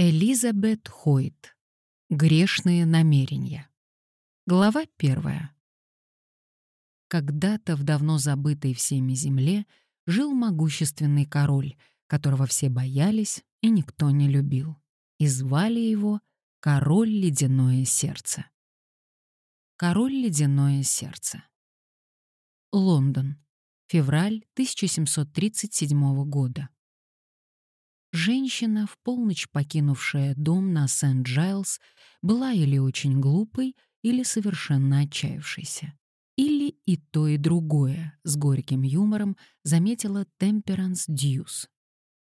Элизабет Хойт. Грешные намерения. Глава первая. Когда-то в давно забытой всеми земле жил могущественный король, которого все боялись и никто не любил. И звали его Король Ледяное Сердце. Король Ледяное Сердце. Лондон. Февраль 1737 года. Женщина, в полночь покинувшая дом на Сент-Джайлз, была или очень глупой, или совершенно отчаявшейся. Или и то, и другое, с горьким юмором заметила Темперанс Дьюс.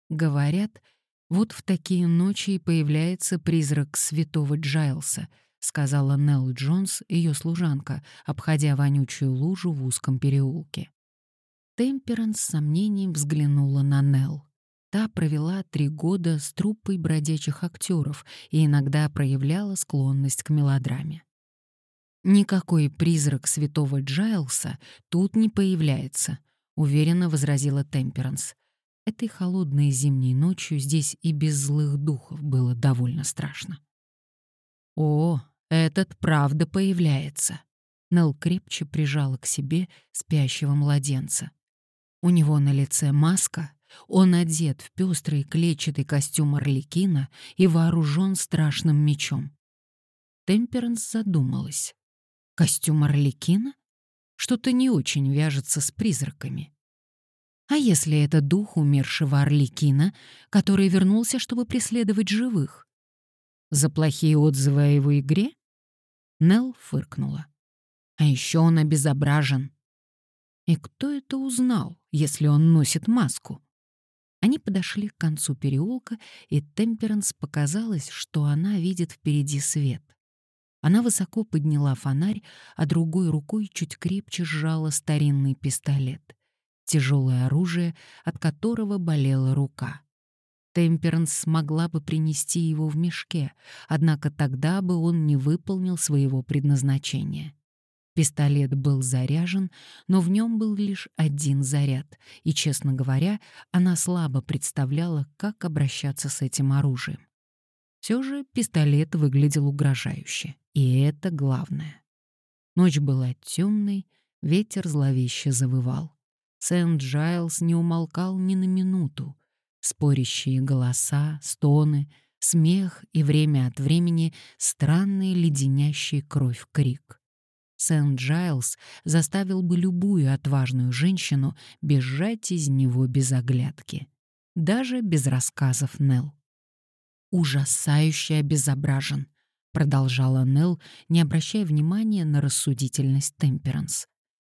Говорят, вот в такие ночи и появляется призрак святого Джайлса, сказала Нелл Джонс, ее служанка, обходя вонючую лужу в узком переулке. Темперанс с сомнением взглянула на Нелл. Та провела три года с труппой бродячих актеров и иногда проявляла склонность к мелодраме. «Никакой призрак святого Джайлса тут не появляется», — уверенно возразила Темперанс. Этой холодной зимней ночью здесь и без злых духов было довольно страшно. «О, этот правда появляется», — Нелл крепче прижала к себе спящего младенца. У него на лице маска, он одет в пестрый клетчатый костюм Орликина и вооружен страшным мечом. Темперанс задумалась. Костюм Орликина? Что-то не очень вяжется с призраками. А если это дух умершего Орликина, который вернулся, чтобы преследовать живых? За плохие отзывы о его игре? Нелл фыркнула. А еще он обезображен. И кто это узнал, если он носит маску? Они подошли к концу переулка, и Темперанс показалось, что она видит впереди свет. Она высоко подняла фонарь, а другой рукой чуть крепче сжала старинный пистолет. Тяжелое оружие, от которого болела рука. Темперанс смогла бы принести его в мешке, однако тогда бы он не выполнил своего предназначения. Пистолет был заряжен, но в нем был лишь один заряд, и, честно говоря, она слабо представляла, как обращаться с этим оружием. Все же пистолет выглядел угрожающе, и это главное. Ночь была темной, ветер зловеще завывал. Сент-Джайлс не умолкал ни на минуту. Спорящие голоса, стоны, смех и время от времени странный леденящий кровь крик. Сент-Джайлз заставил бы любую отважную женщину бежать из него без оглядки, даже без рассказов Нелл. «Ужасающе обезображен», — продолжала Нелл, не обращая внимания на рассудительность Темперанс.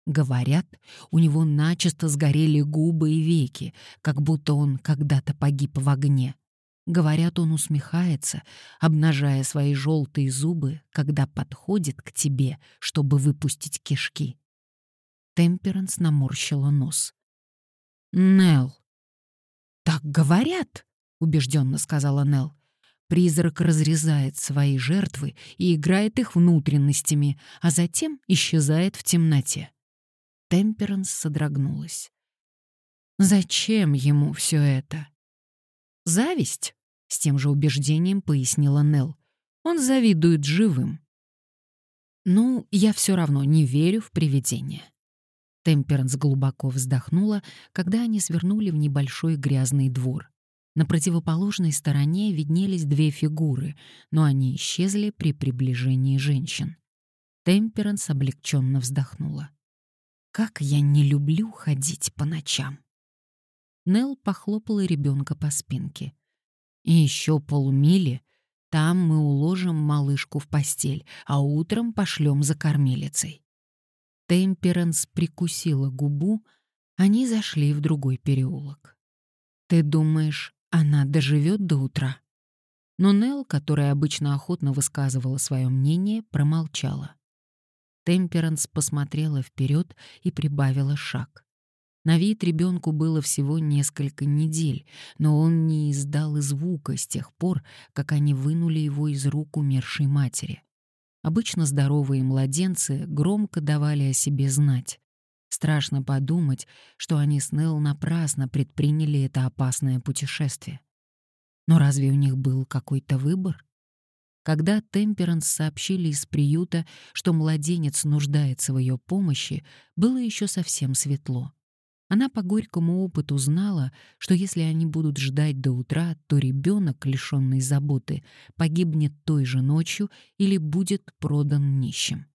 Говорят, у него начисто сгорели губы и веки, как будто он когда-то погиб в огне. Говорят, он усмехается, обнажая свои желтые зубы, когда подходит к тебе, чтобы выпустить кишки. Темперанс наморщила нос. Нел. Так говорят, убежденно сказала Нел. Призрак разрезает свои жертвы и играет их внутренностями, а затем исчезает в темноте. Темперанс содрогнулась. Зачем ему все это? Зависть? С тем же убеждением пояснила Нелл. Он завидует живым. Ну, я все равно не верю в привидения. Темперанс глубоко вздохнула, когда они свернули в небольшой грязный двор. На противоположной стороне виднелись две фигуры, но они исчезли при приближении женщин. Темперанс облегченно вздохнула. «Как я не люблю ходить по ночам!» Нелл похлопала ребенка по спинке. И еще полмили, там мы уложим малышку в постель, а утром пошлем за кормилицей. Темперанс прикусила губу, они зашли в другой переулок. «Ты думаешь, она доживет до утра?» Но Нелл, которая обычно охотно высказывала свое мнение, промолчала. Темперанс посмотрела вперед и прибавила шаг. На вид ребенку было всего несколько недель, но он не издал и звука с тех пор, как они вынули его из рук умершей матери. Обычно здоровые младенцы громко давали о себе знать. Страшно подумать, что они с Нелл напрасно предприняли это опасное путешествие. Но разве у них был какой-то выбор? Когда Темперанс сообщили из приюта, что младенец нуждается в ее помощи, было еще совсем светло. Она по горькому опыту знала, что если они будут ждать до утра, то ребенок, лишенный заботы, погибнет той же ночью или будет продан нищим.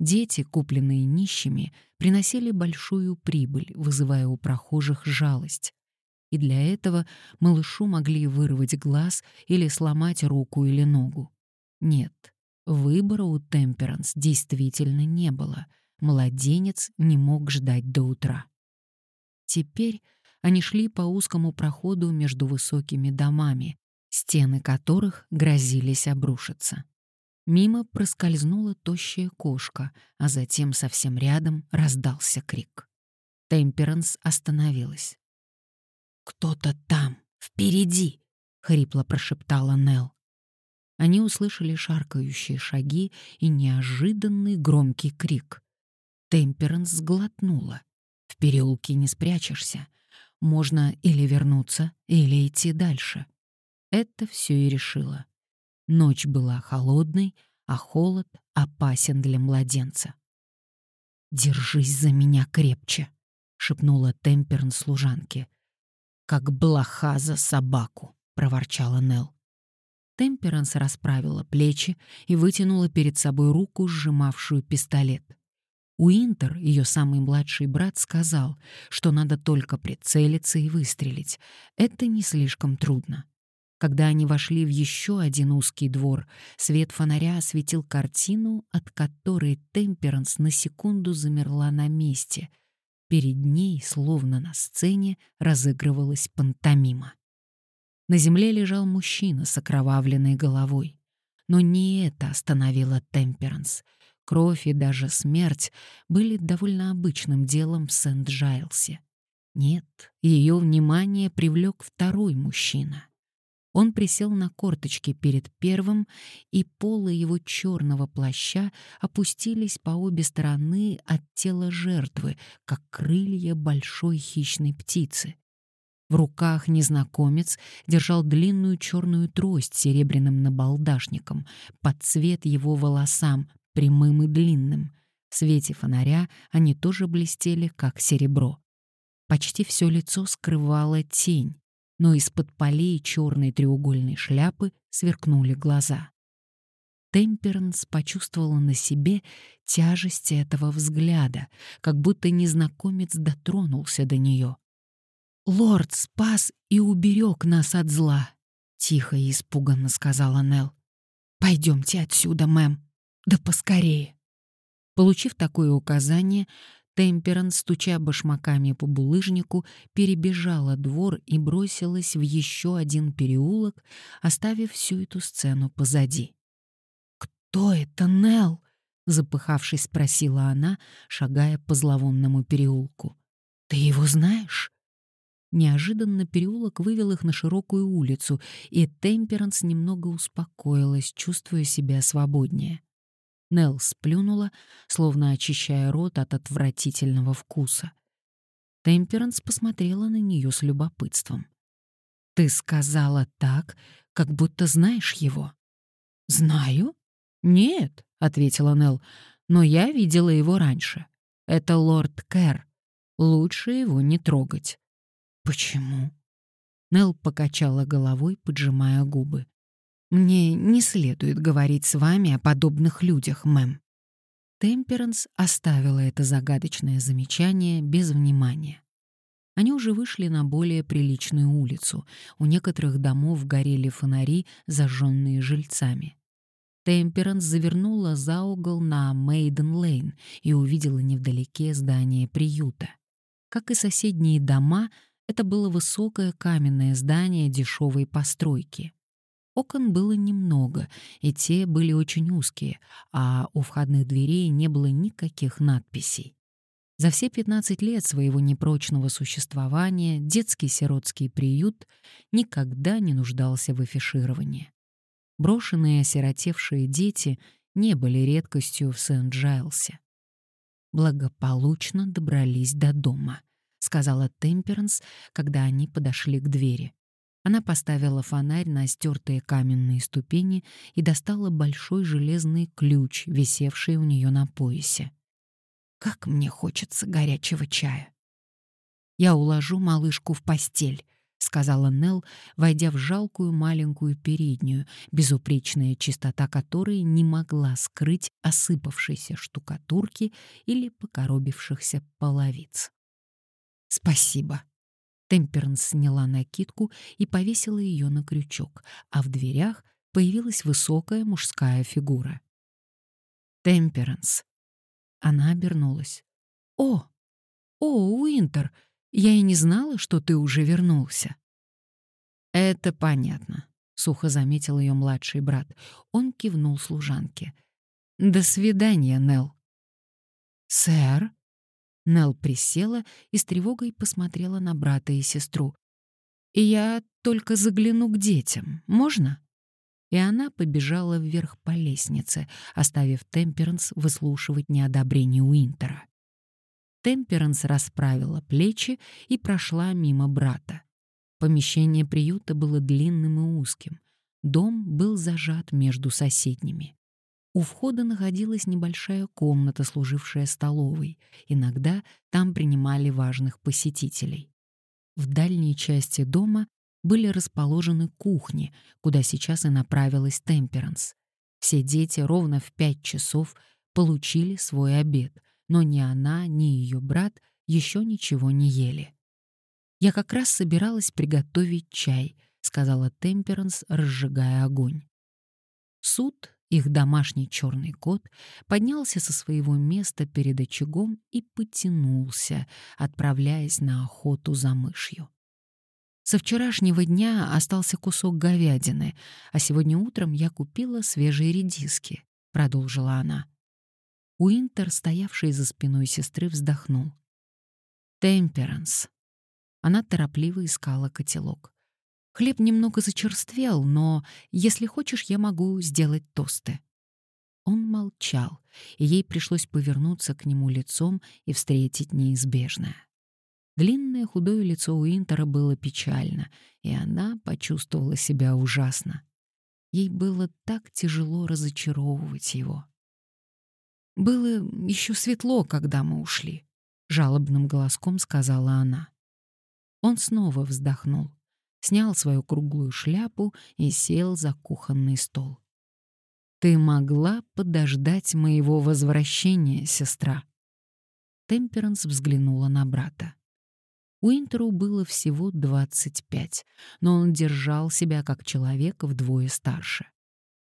Дети, купленные нищими, приносили большую прибыль, вызывая у прохожих жалость. И для этого малышу могли вырвать глаз или сломать руку или ногу. Нет, выбора у Темперанс действительно не было. Младенец не мог ждать до утра. Теперь они шли по узкому проходу между высокими домами, стены которых грозились обрушиться. Мимо проскользнула тощая кошка, а затем совсем рядом раздался крик. Темперанс остановилась. «Кто-то там, впереди!» — хрипло прошептала Нел. Они услышали шаркающие шаги и неожиданный громкий крик. Темперанс сглотнула. Переулке не спрячешься. Можно или вернуться, или идти дальше. Это все и решило. Ночь была холодной, а холод опасен для младенца. «Держись за меня крепче», — шепнула Темперн служанке. «Как блоха за собаку», — проворчала Нел. Темперанс расправила плечи и вытянула перед собой руку, сжимавшую пистолет. Уинтер, ее самый младший брат, сказал, что надо только прицелиться и выстрелить. Это не слишком трудно. Когда они вошли в еще один узкий двор, свет фонаря осветил картину, от которой Темперанс на секунду замерла на месте. Перед ней, словно на сцене, разыгрывалась пантомима. На земле лежал мужчина с окровавленной головой. Но не это остановило Темперанс. Кровь и даже смерть были довольно обычным делом в Сент-Джайлсе. Нет, ее внимание привлек второй мужчина — он присел на корточки перед первым, и полы его черного плаща опустились по обе стороны от тела жертвы, как крылья большой хищной птицы. В руках незнакомец держал длинную черную трость с серебряным набалдашником, под цвет его волосам, прямым и длинным. В свете фонаря они тоже блестели, как серебро. Почти все лицо скрывала тень, но из-под полей черной треугольной шляпы сверкнули глаза. Темперанс почувствовала на себе тяжесть этого взгляда, как будто незнакомец дотронулся до нее. «Лорд спас и уберег нас от зла», — тихо и испуганно сказала Нел. «Пойдемте отсюда, мэм, да поскорее». Получив такое указание, Темперан, стуча башмаками по булыжнику, перебежала двор и бросилась в еще один переулок, оставив всю эту сцену позади. «Кто это, Нелл?» — запыхавшись, спросила она, шагая по зловонному переулку. «Ты его знаешь?» Неожиданно переулок вывел их на широкую улицу, и Темперанс немного успокоилась, чувствуя себя свободнее. Нелл сплюнула, словно очищая рот от отвратительного вкуса. Темперанс посмотрела на нее с любопытством. «Ты сказала так, как будто знаешь его». «Знаю?» «Нет», — ответила Нелл, — «но я видела его раньше. Это лорд Кэр. Лучше его не трогать». «Почему?» Нелл покачала головой, поджимая губы. Мне не следует говорить с вами о подобных людях, мэм. Темперанс оставила это загадочное замечание без внимания. Они уже вышли на более приличную улицу. У некоторых домов горели фонари, зажженные жильцами. Темперанс завернула за угол на Мейден-Лейн и увидела невдалеке здание приюта. Как и соседние дома, это было высокое каменное здание дешевой постройки. Окон было немного, и те были очень узкие, а у входных дверей не было никаких надписей. За все 15 лет своего непрочного существования детский сиротский приют никогда не нуждался в афишировании. Брошенные осиротевшие дети не были редкостью в Сент-Джайлсе. «Благополучно добрались до дома», — сказала Темперанс, когда они подошли к двери. Она поставила фонарь на стертые каменные ступени и достала большой железный ключ, висевший у нее на поясе. «Как мне хочется горячего чая!» «Я уложу малышку в постель», — сказала Нелл, войдя в жалкую маленькую переднюю, безупречная чистота которой не могла скрыть осыпавшейся штукатурки или покоробившихся половиц. «Спасибо», Темперанс сняла накидку и повесила ее на крючок, а в дверях появилась высокая мужская фигура. «Темперанс». Она обернулась. «О! О, Уинтер! Я и не знала, что ты уже вернулся». «Это понятно», — сухо заметил ее младший брат. Он кивнул служанке. «До свидания, Нелл». «Сэр?» Нел присела и с тревогой посмотрела на брата и сестру. «Я только загляну к детям. Можно?» И она побежала вверх по лестнице, оставив Темперанс выслушивать неодобрение Уинтера. Темперанс расправила плечи и прошла мимо брата. Помещение приюта было длинным и узким. Дом был зажат между соседними. У входа находилась небольшая комната, служившая столовой. Иногда там принимали важных посетителей. В дальней части дома были расположены кухни, куда сейчас и направилась Темперанс. Все дети ровно в пять часов получили свой обед, но ни она, ни ее брат еще ничего не ели. «Я как раз собиралась приготовить чай», — сказала Темперанс, разжигая огонь. Суд их домашний черный кот поднялся со своего места перед очагом и потянулся, отправляясь на охоту за мышью. Со вчерашнего дня остался кусок говядины, а сегодня утром я купила свежие редиски, продолжила она. Уинтер, стоявший за спиной сестры, вздохнул. Темперанс. Она торопливо искала котелок. Хлеб немного зачерствел, но, если хочешь, я могу сделать тосты». Он молчал, и ей пришлось повернуться к нему лицом и встретить неизбежное. Длинное худое лицо Уинтера было печально, и она почувствовала себя ужасно. Ей было так тяжело разочаровывать его. «Было еще светло, когда мы ушли», — жалобным голоском сказала она. Он снова вздохнул снял свою круглую шляпу и сел за кухонный стол. «Ты могла подождать моего возвращения, сестра?» Темперанс взглянула на брата. Уинтеру было всего 25, но он держал себя как человек вдвое старше.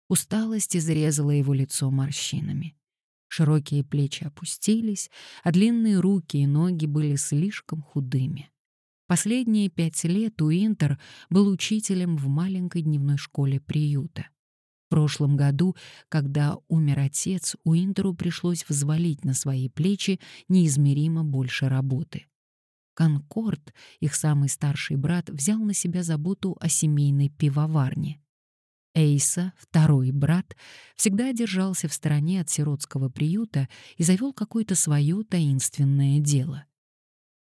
Усталость изрезала его лицо морщинами. Широкие плечи опустились, а длинные руки и ноги были слишком худыми. Последние пять лет Уинтер был учителем в маленькой дневной школе приюта. В прошлом году, когда умер отец, Уинтеру пришлось взвалить на свои плечи неизмеримо больше работы. Конкорд, их самый старший брат, взял на себя заботу о семейной пивоварне. Эйса, второй брат, всегда держался в стороне от сиротского приюта и завел какое-то свое таинственное дело.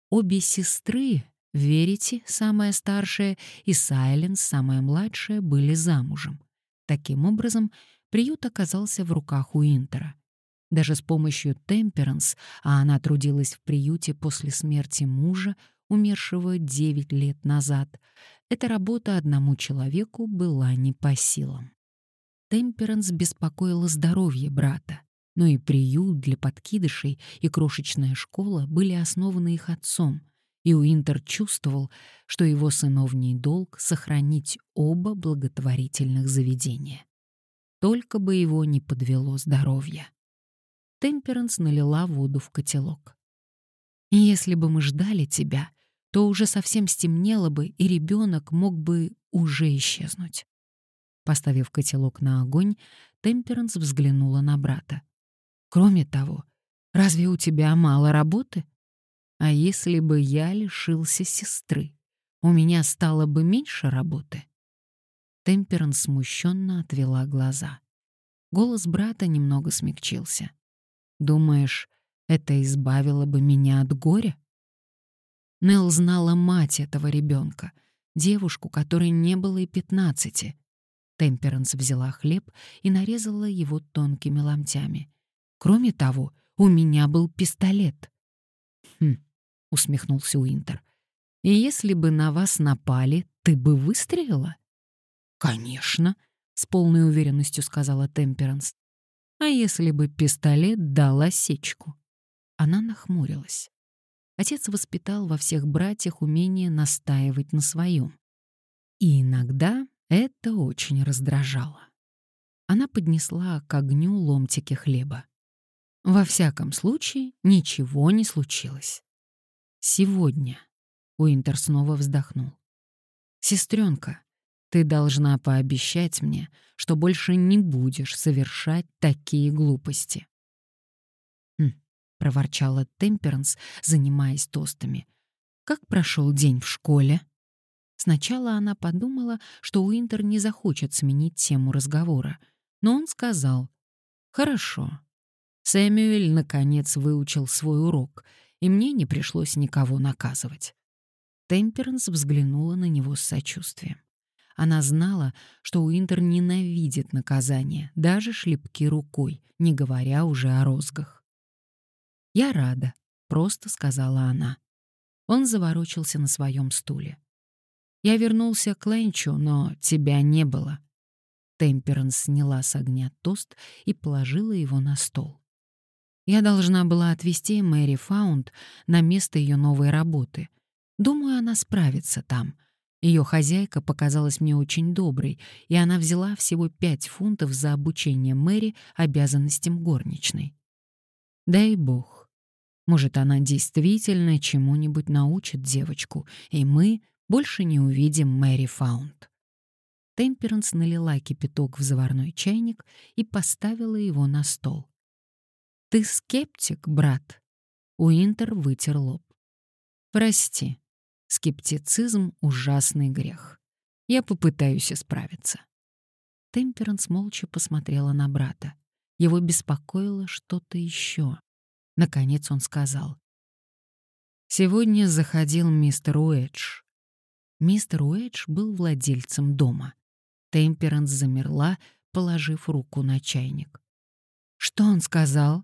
Обе сестры, Верите, самая старшая, и Сайленс, самая младшая, были замужем. Таким образом, приют оказался в руках Уинтера. Даже с помощью Темперанс, а она трудилась в приюте после смерти мужа, умершего 9 лет назад, эта работа одному человеку была не по силам. Темперанс беспокоила здоровье брата, но и приют для подкидышей и крошечная школа были основаны их отцом, и Уинтер чувствовал, что его сыновний долг — сохранить оба благотворительных заведения. Только бы его не подвело здоровье. Темперанс налила воду в котелок. «Если бы мы ждали тебя, то уже совсем стемнело бы, и ребенок мог бы уже исчезнуть». Поставив котелок на огонь, Темперанс взглянула на брата. «Кроме того, разве у тебя мало работы?» А если бы я лишился сестры, у меня стало бы меньше работы? Темперан смущенно отвела глаза. Голос брата немного смягчился. «Думаешь, это избавило бы меня от горя?» Нел знала мать этого ребенка. девушку, которой не было и пятнадцати. Темперанс взяла хлеб и нарезала его тонкими ломтями. Кроме того, у меня был пистолет. Хм, усмехнулся Уинтер. И если бы на вас напали, ты бы выстрелила? Конечно, с полной уверенностью сказала Темперанс. А если бы пистолет дал осечку? Она нахмурилась. Отец воспитал во всех братьях умение настаивать на своем. И иногда это очень раздражало. Она поднесла к огню ломтики хлеба. Во всяком случае, ничего не случилось. Сегодня. Уинтер снова вздохнул. Сестренка, ты должна пообещать мне, что больше не будешь совершать такие глупости. «Хм», — проворчала Темперанс, занимаясь тостами. «Как прошел день в школе?» Сначала она подумала, что Уинтер не захочет сменить тему разговора, но он сказал «Хорошо». Сэмюэль, наконец, выучил свой урок, и мне не пришлось никого наказывать. Темперанс взглянула на него с сочувствием. Она знала, что Уинтер ненавидит наказание, даже шлепки рукой, не говоря уже о розгах. «Я рада», — просто сказала она. Он заворочился на своем стуле. «Я вернулся к Ленчу, но тебя не было». Темперанс сняла с огня тост и положила его на стол. Я должна была отвезти Мэри Фаунд на место ее новой работы. Думаю, она справится там — ее хозяйка показалась мне очень доброй, и она взяла всего пять фунтов за обучение Мэри обязанностям горничной. Дай бог. Может, она действительно чему-нибудь научит девочку, и мы больше не увидим Мэри Фаунд. Темперанс налила кипяток в заварной чайник и поставила его на стол. «Ты скептик, брат?» Уинтер вытер лоб. «Прости, Скептицизм — ужасный грех. Я попытаюсь исправиться. Темперанс молча посмотрела на брата. Его беспокоило что-то еще. Наконец он сказал. «Сегодня заходил мистер Уэдж». Мистер Уэдж был владельцем дома. Темперанс замерла, положив руку на чайник. «Что он сказал?»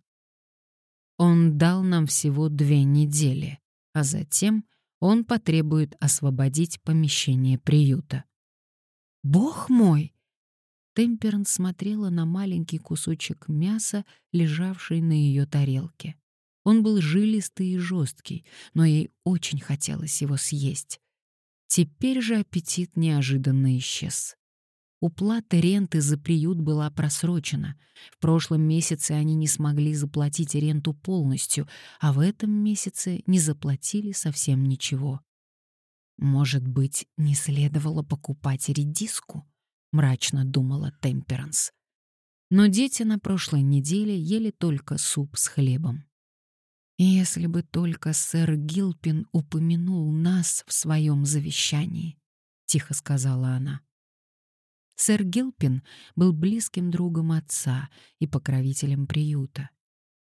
«Он дал нам всего две недели, а затем он потребует освободить помещение приюта. «Бог мой!» Темперанс смотрела на маленький кусочек мяса, лежавший на ее тарелке. Он был жилистый и жесткий, но ей очень хотелось его съесть. Теперь же аппетит неожиданно исчез. Уплата ренты за приют была просрочена. В прошлом месяце они не смогли заплатить ренту полностью, а в этом месяце не заплатили совсем ничего. «Может быть, не следовало покупать редиску?» — мрачно думала Темперанс. Но дети на прошлой неделе ели только суп с хлебом. «Если бы только сэр Гилпин упомянул нас в своем завещании», — тихо сказала она. Сэр Гилпин был близким другом отца и покровителем приюта.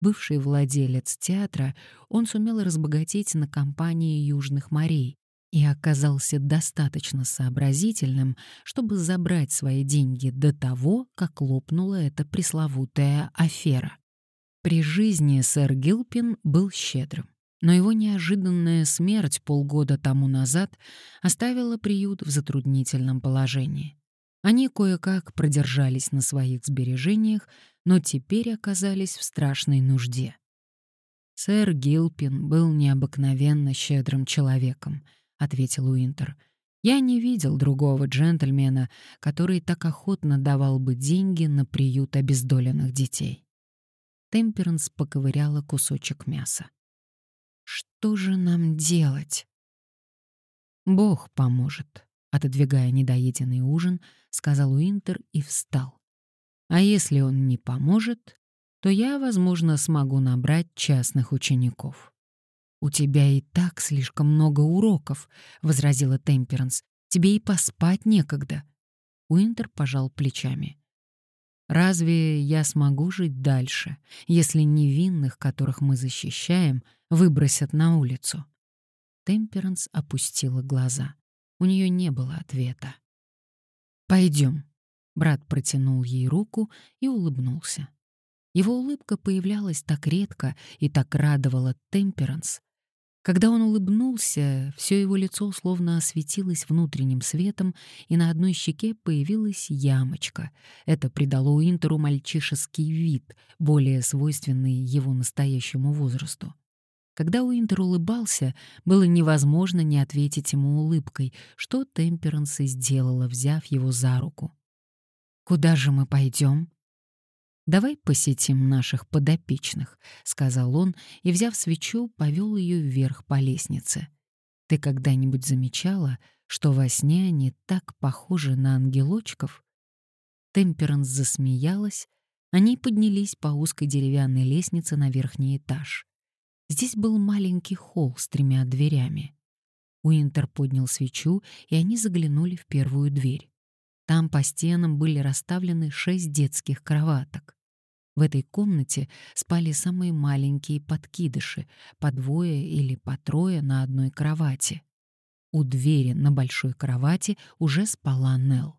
Бывший владелец театра, он сумел разбогатеть на компании Южных морей и оказался достаточно сообразительным, чтобы забрать свои деньги до того, как лопнула эта пресловутая афера. При жизни сэр Гилпин был щедрым, но его неожиданная смерть полгода тому назад оставила приют в затруднительном положении. Они кое-как продержались на своих сбережениях, но теперь оказались в страшной нужде. «Сэр Гилпин был необыкновенно щедрым человеком», — ответил Уинтер. «Я не видел другого джентльмена, который так охотно давал бы деньги на приют обездоленных детей». Темперанс поковыряла кусочек мяса. «Что же нам делать?» «Бог поможет», Отодвигая недоеденный ужин, сказал Уинтер и встал. А если он не поможет, то я, возможно, смогу набрать частных учеников. «У тебя и так слишком много уроков», — возразила Темперанс. «Тебе и поспать некогда». Уинтер пожал плечами. «Разве я смогу жить дальше, если невинных, которых мы защищаем, выбросят на улицу?» Темперанс опустила глаза. У нее не было ответа. «Пойдем». Брат протянул ей руку и улыбнулся. Его улыбка появлялась так редко и так радовала Темперанс. Когда он улыбнулся, все его лицо словно осветилось внутренним светом, и на одной щеке появилась ямочка. Это придало Уинтеру мальчишеский вид, более свойственный его настоящему возрасту. Когда Уинтер улыбался, было невозможно не ответить ему улыбкой, что Темперанс и сделала, взяв его за руку. «Куда же мы пойдем?» «Давай посетим наших подопечных», — сказал он и, взяв свечу, повел ее вверх по лестнице. «Ты когда-нибудь замечала, что во сне они так похожи на ангелочков?» Темперанс засмеялась. Они поднялись по узкой деревянной лестнице на верхний этаж. Здесь был маленький холл с тремя дверями. Уинтер поднял свечу, и они заглянули в первую дверь. Там по стенам были расставлены шесть детских кроваток. В этой комнате спали самые маленькие подкидыши, по двое или по трое на одной кровати. У двери на большой кровати уже спала Нелл.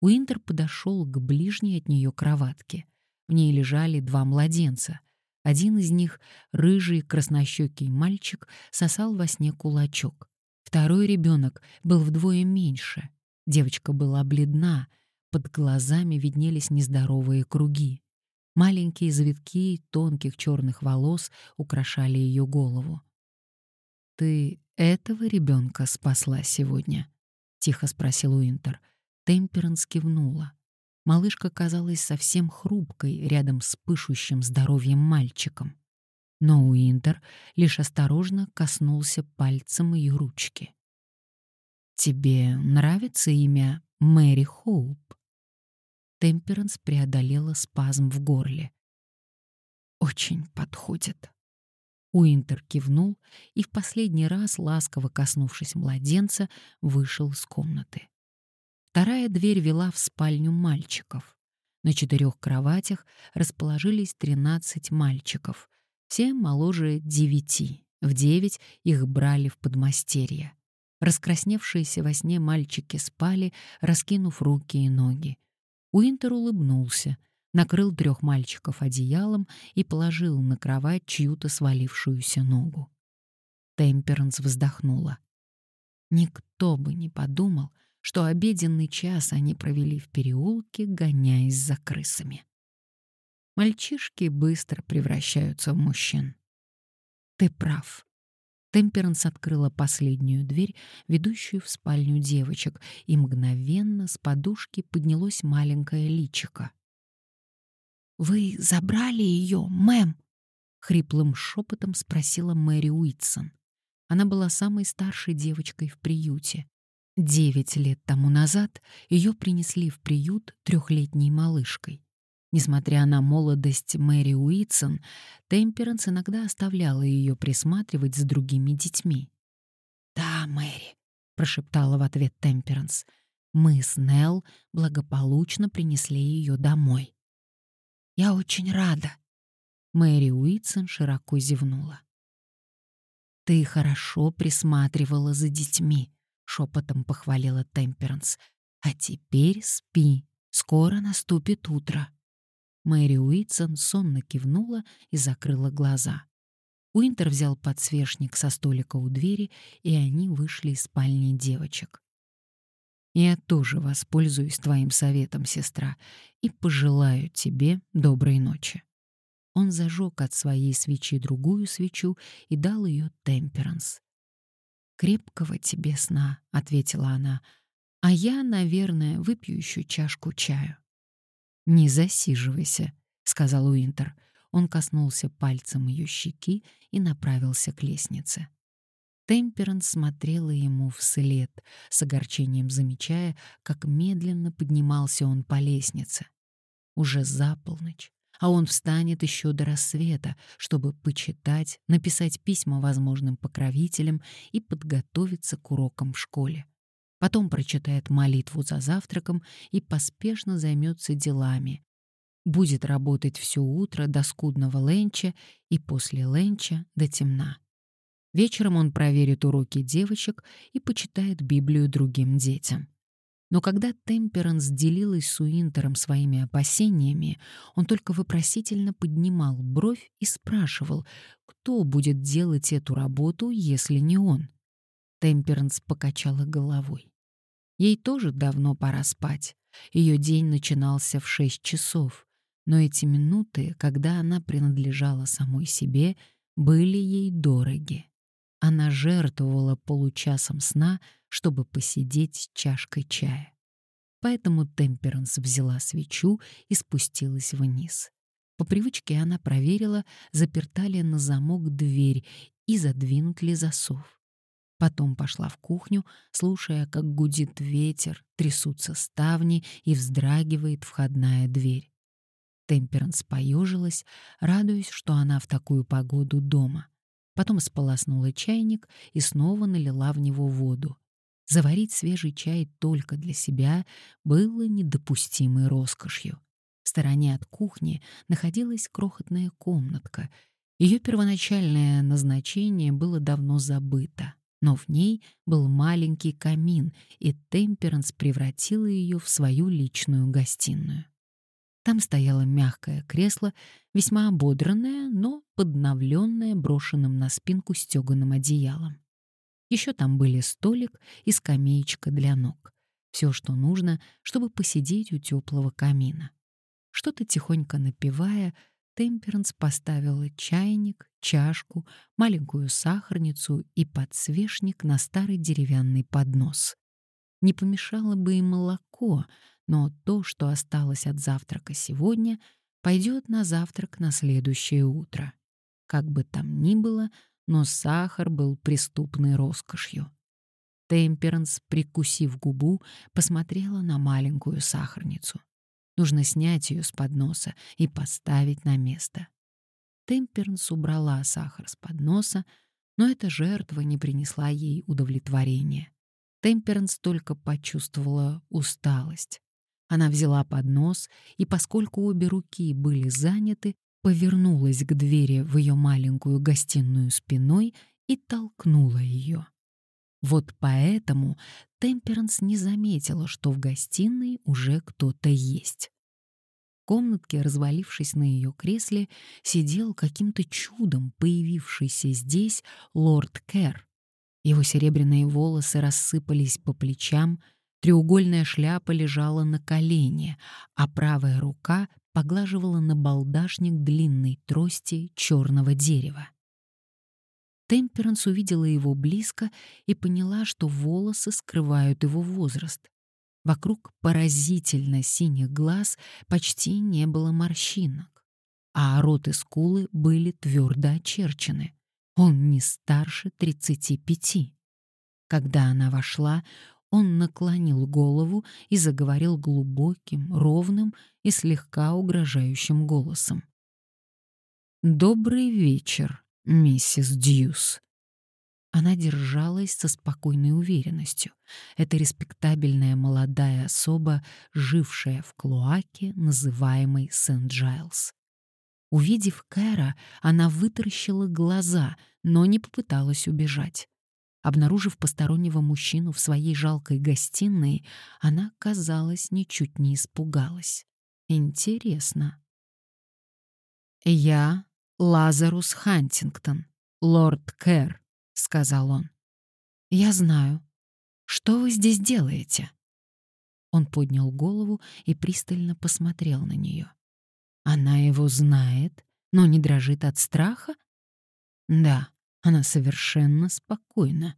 Уинтер подошел к ближней от нее кроватке. В ней лежали два младенца — один из них, рыжий краснощекий мальчик, сосал во сне кулачок. Второй ребенок был вдвое меньше. Девочка была бледна, под глазами виднелись нездоровые круги. Маленькие завитки тонких черных волос украшали ее голову. «Ты этого ребенка спасла сегодня?» — тихо спросил Уинтер. Темперанс кивнула. Малышка казалась совсем хрупкой рядом с пышущим здоровьем мальчиком. Но Уинтер лишь осторожно коснулся пальцем ее ручки. «Тебе нравится имя Мэри Хоуп?» Темперанс преодолела спазм в горле. «Очень подходит». Уинтер кивнул и в последний раз, ласково коснувшись младенца, вышел из комнаты. Вторая дверь вела в спальню мальчиков. На четырех кроватях расположились 13 мальчиков, все моложе девяти. В девять их брали в подмастерье. Раскрасневшиеся во сне мальчики спали, раскинув руки и ноги. Уинтер улыбнулся, накрыл трех мальчиков одеялом и положил на кровать чью-то свалившуюся ногу. Темперанс вздохнула. Никто бы не подумал, что обеденный час они провели в переулке, гоняясь за крысами. Мальчишки быстро превращаются в мужчин. Ты прав. Темперанс открыла последнюю дверь, ведущую в спальню девочек, и мгновенно с подушки поднялось маленькое личико. «Вы забрали ее, мэм?» — хриплым шепотом спросила Мэри Уитсон. Она была самой старшей девочкой в приюте. Девять лет тому назад ее принесли в приют трехлетней малышкой. Несмотря на молодость Мэри Уитсон, Темперанс иногда оставляла ее присматривать за другими детьми. «Да, Мэри», — прошептала в ответ Темперанс, — «мы с Нелл благополучно принесли ее домой». «Я очень рада», — Мэри Уитсон широко зевнула. «Ты хорошо присматривала за детьми», шепотом похвалила Темперанс. А теперь спи, скоро наступит утро. Мэри Уитсон сонно кивнула и закрыла глаза. Уинтер взял подсвечник со столика у двери, и они вышли из спальни девочек. «Я тоже воспользуюсь твоим советом, сестра, и пожелаю тебе доброй ночи». Он зажег от своей свечи другую свечу и дал ее Темперанс. «Крепкого тебе сна», — ответила она, «а я, наверное, выпью еще чашку чаю». «Не засиживайся», — сказал Уинтер. Он коснулся пальцем ее щеки и направился к лестнице. Темперанс смотрела ему вслед, с огорчением замечая, как медленно поднимался он по лестнице. Уже за полночь, а он встанет еще до рассвета, чтобы почитать, написать письма возможным покровителям и подготовиться к урокам в школе. Потом прочитает молитву за завтраком и поспешно займется делами. Будет работать все утро до скудного ленча и после ленча до темна. Вечером он проверит уроки девочек и почитает Библию другим детям. Но когда Темперанс делилась с Уинтером своими опасениями, он только вопросительно поднимал бровь и спрашивал, кто будет делать эту работу, если не он. Темперанс покачала головой. Ей тоже давно пора спать. Ее день начинался в шесть часов, но эти минуты, когда она принадлежала самой себе, были ей дороги. Она жертвовала получасом сна, чтобы посидеть с чашкой чая. Поэтому Темперанс взяла свечу и спустилась вниз. По привычке она проверила, заперта ли на замок дверь и задвинут ли засов. Потом пошла в кухню, слушая, как гудит ветер, трясутся ставни и вздрагивает входная дверь. Темперанс поежилась, радуясь, что она в такую погоду дома. Потом сполоснула чайник и снова налила в него воду. Заварить свежий чай только для себя было недопустимой роскошью. В стороне от кухни находилась крохотная комнатка. Ее первоначальное назначение было давно забыто, но в ней был маленький камин, и Темперанс превратила ее в свою личную гостиную. Там стояло мягкое кресло, весьма ободранное, но подновленное брошенным на спинку стеганым одеялом. Еще там были столик и скамеечка для ног. Все, что нужно, чтобы посидеть у теплого камина. Что-то тихонько напивая, Темперанс поставила чайник, чашку, маленькую сахарницу и подсвечник на старый деревянный поднос. Не помешало бы и молоко, но то, что осталось от завтрака сегодня, пойдет на завтрак на следующее утро. Как бы там ни было, но сахар был преступной роскошью. Темперанс, прикусив губу, посмотрела на маленькую сахарницу. Нужно снять ее с подноса и поставить на место. Темперанс убрала сахар с подноса, но эта жертва не принесла ей удовлетворения. Темперанс только почувствовала усталость. Она взяла поднос и, поскольку обе руки были заняты, повернулась к двери в ее маленькую гостиную спиной и толкнула ее. Вот поэтому Темперанс не заметила, что в гостиной уже кто-то есть. В комнатке, развалившись на ее кресле, сидел каким-то чудом появившийся здесь лорд Кэр. Его серебряные волосы рассыпались по плечам, Треугольная шляпа лежала на колене, а правая рука поглаживала на балдашник длинной трости черного дерева. Темперанс увидела его близко и поняла, что волосы скрывают его возраст. Вокруг поразительно синих глаз почти не было морщинок, а рот и скулы были твердо очерчены. Он не старше тридцати пяти. Когда она вошла, он наклонил голову и заговорил глубоким, ровным и слегка угрожающим голосом. «Добрый вечер, миссис Дьюс». Она держалась со спокойной уверенностью. Это респектабельная молодая особа, жившая в клоаке, называемой Сент-Джайлз. Увидев Кэра, она вытаращила глаза, но не попыталась убежать. Обнаружив постороннего мужчину в своей жалкой гостиной, она, казалось, ничуть не испугалась. Интересно. «Я Лазарус Хантингтон, лорд Кэр», — сказал он. «Я знаю. Что вы здесь делаете?» Он поднял голову и пристально посмотрел на нее. Она его знает, но не дрожит от страха? Да, она совершенно спокойна.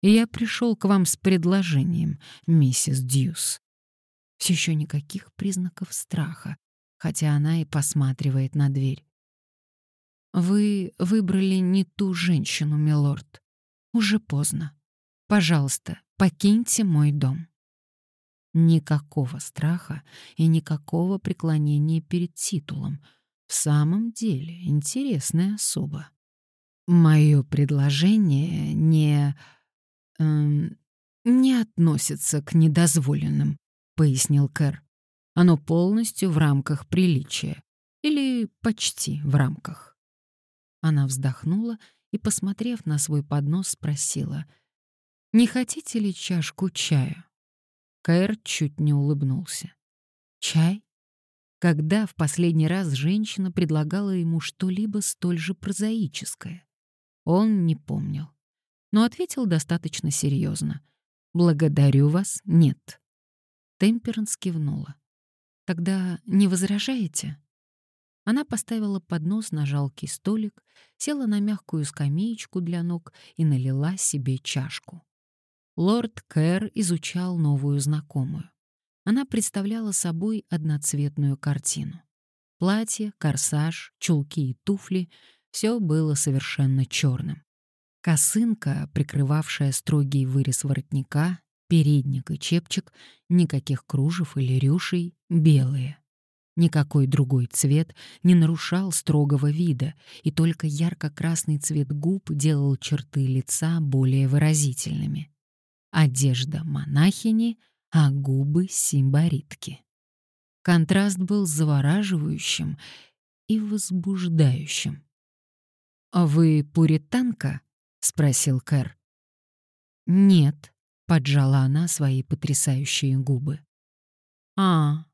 «Я пришел к вам с предложением, миссис Дьюс». Все еще никаких признаков страха, хотя она и посматривает на дверь. «Вы выбрали не ту женщину, милорд. Уже поздно. Пожалуйста, покиньте мой дом». Никакого страха и никакого преклонения перед титулом. В самом деле интересная особа. Мое предложение не... Эм, не относится к недозволенным, пояснил Кэр. Оно полностью в рамках приличия. Или почти в рамках. Она вздохнула и, посмотрев на свой поднос, спросила, «Не хотите ли чашку чая?» Кэр чуть не улыбнулся. «Чай? Когда в последний раз женщина предлагала ему что-либо столь же прозаическое? Он не помнил, но ответил достаточно серьезно. «Благодарю вас, нет». Темперанс кивнула. «Тогда не возражаете?» Она поставила поднос на жалкий столик, села на мягкую скамеечку для ног и налила себе чашку. Лорд Кэр изучал новую знакомую. Она представляла собой одноцветную картину. Платье, корсаж, чулки и туфли — все было совершенно черным. Косынка, прикрывавшая строгий вырез воротника, передник и чепчик, никаких кружев или рюшей, белые. Никакой другой цвет не нарушал строгого вида, и только ярко-красный цвет губ делал черты лица более выразительными. Одежда монахини, а губы симбаритки. Контраст был завораживающим и возбуждающим. «А вы пуританка?» — спросил Кэр. «Нет», — поджала она свои потрясающие губы. «А,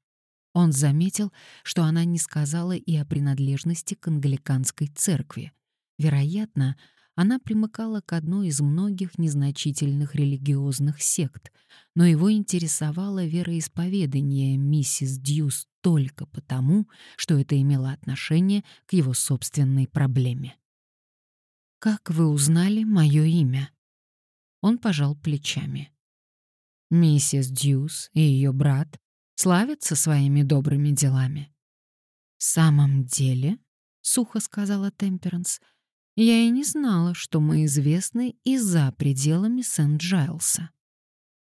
он заметил, что она не сказала и о принадлежности к англиканской церкви. Вероятно, она примыкала к одной из многих незначительных религиозных сект, но его интересовало вероисповедание миссис Дьюс только потому, что это имело отношение к его собственной проблеме. «Как вы узнали мое имя?» Он пожал плечами. Миссис Дьюс и ее брат славятся своими добрыми делами. «В самом деле», — сухо сказала Темперанс, — «я и не знала, что мы известны и за пределами Сент-Джайлса».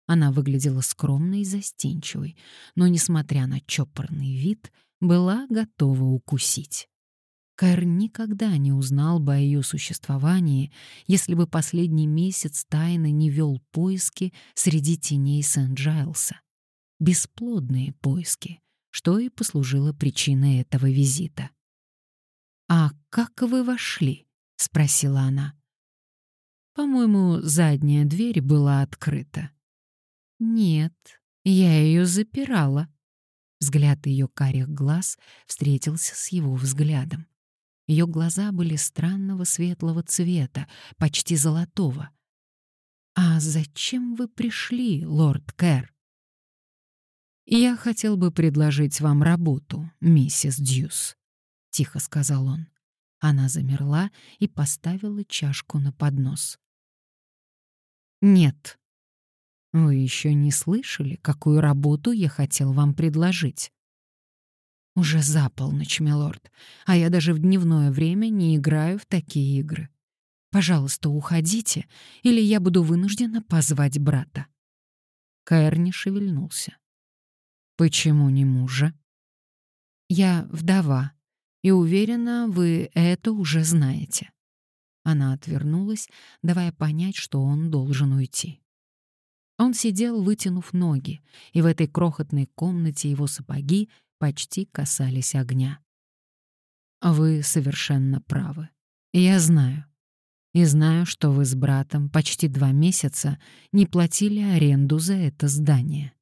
Она выглядела скромной и застенчивой, но, несмотря на чопорный вид, была готова укусить. Кэр никогда не узнал бы о ее существовании, если бы последний месяц тайно не вел поиски среди теней Сент-Джайлса. Бесплодные поиски, что и послужило причиной этого визита. «А как вы вошли?» — спросила она. «По-моему, задняя дверь была открыта». «Нет, я ее запирала». Взгляд ее карих глаз встретился с его взглядом. Ее глаза были странного светлого цвета, почти золотого. «А зачем вы пришли, лорд Кэр?» «Я хотел бы предложить вам работу, миссис Дьюс», — тихо сказал он. Она замерла и поставила чашку на поднос. «Нет. Вы еще не слышали, какую работу я хотел вам предложить?» Уже за полночь, милорд, а я даже в дневное время не играю в такие игры. Пожалуйста, уходите, или я буду вынуждена позвать брата. Каэр не шевельнулся. Почему не мужа? Я вдова, и уверена, вы это уже знаете. Она отвернулась, давая понять, что он должен уйти. Он сидел, вытянув ноги, и в этой крохотной комнате его сапоги почти касались огня. Вы совершенно правы. Я знаю. И знаю, что вы с братом почти два месяца не платили аренду за это здание.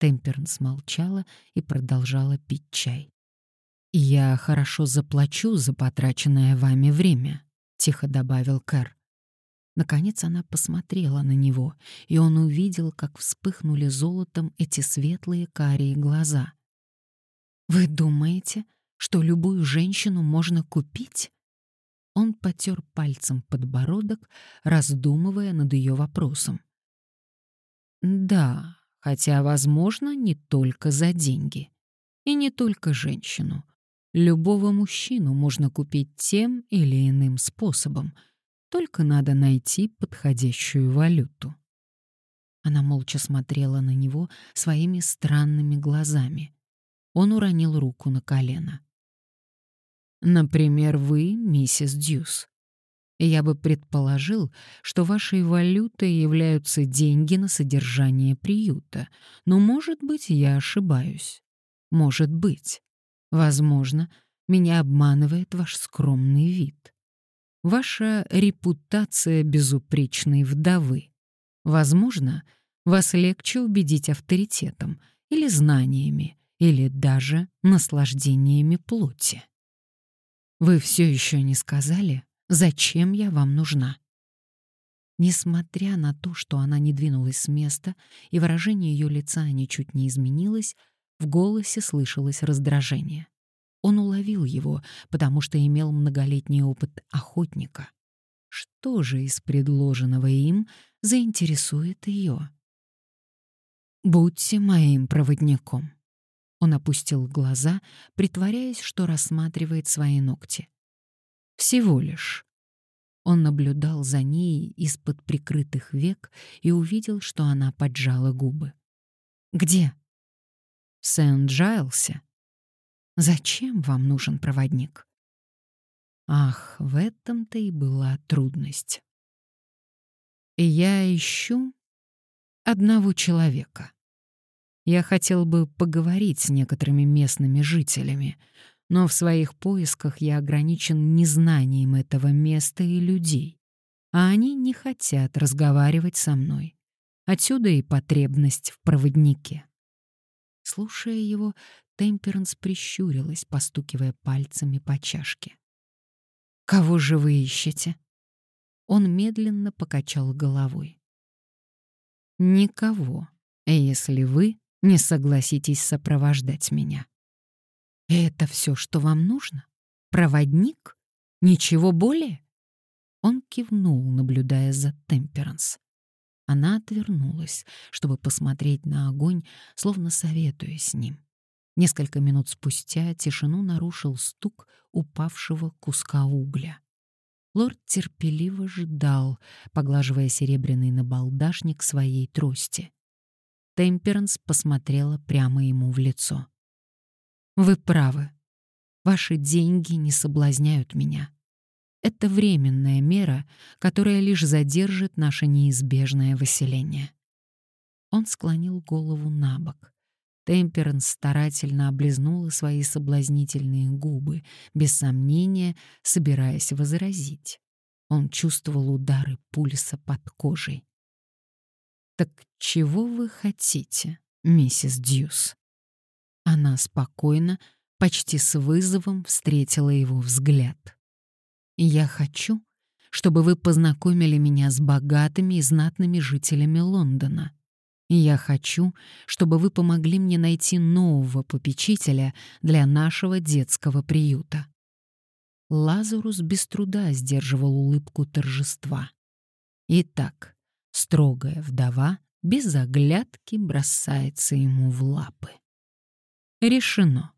Темпернс молчала и продолжала пить чай. «Я хорошо заплачу за потраченное вами время», — тихо добавил Кэр. Наконец она посмотрела на него, и он увидел, как вспыхнули золотом эти светлые карие глаза. Вы думаете, что любую женщину можно купить? Он потер пальцем подбородок, раздумывая над ее вопросом. Да, хотя, возможно, не только за деньги. И не только женщину. Любого мужчину можно купить тем или иным способом, только надо найти подходящую валюту. Она молча смотрела на него своими странными глазами. Он уронил руку на колено. «Например, вы, миссис Дьюс. Я бы предположил, что вашей валютой являются деньги на содержание приюта, но, может быть, я ошибаюсь. Может быть. Возможно, меня обманывает ваш скромный вид. ваша репутация безупречной вдовы. Возможно, вас легче убедить авторитетом или знаниями, или даже наслаждениями плоти. Вы все еще не сказали, зачем я вам нужна. Несмотря на то, что она не двинулась с места и выражение ее лица ничуть не изменилось, в голосе слышалось раздражение. Он уловил его, потому что имел многолетний опыт охотника. Что же из предложенного им заинтересует ее? «Будьте моим проводником». Он опустил глаза, притворяясь, что рассматривает свои ногти. «Всего лишь он наблюдал за ней из-под прикрытых век и увидел, что она поджала губы. «Где?» «В Сент-Джайлсе». «Зачем вам нужен проводник?» Ах, в этом-то и была трудность. «Я ищу одного человека. Я хотел бы поговорить с некоторыми местными жителями, но в своих поисках я ограничен незнанием этого места и людей, а они не хотят разговаривать со мной. Отсюда и потребность в проводнике. Слушая его, Темперанс прищурилась, постукивая пальцами по чашке. «Кого же вы ищете?» Он медленно покачал головой. «Никого, если вы не согласитесь сопровождать меня». «Это все, что вам нужно? Проводник? Ничего более?» Он кивнул, наблюдая за Темперанс. Она отвернулась, чтобы посмотреть на огонь, словно советуя с ним. Несколько минут спустя тишину нарушил стук упавшего куска угля. Лорд терпеливо ждал, поглаживая серебряный набалдашник своей трости. Темперанс посмотрела прямо ему в лицо. Вы правы. Ваши деньги не соблазняют меня. Это временная мера, которая лишь задержит наше неизбежное выселение. Он склонил голову на бок. Темперанс старательно облизнула свои соблазнительные губы, без сомнения собираясь возразить. Он чувствовал удары пульса под кожей. «Так чего вы хотите, миссис Дьюс?» Она спокойно, почти с вызовом встретила его взгляд. «Я хочу, чтобы вы познакомили меня с богатыми и знатными жителями Лондона. Я хочу, чтобы вы помогли мне найти нового попечителя для нашего детского приюта». Лазарус без труда сдерживал улыбку торжества. Итак, строгая вдова без оглядки бросается ему в лапы. Решено.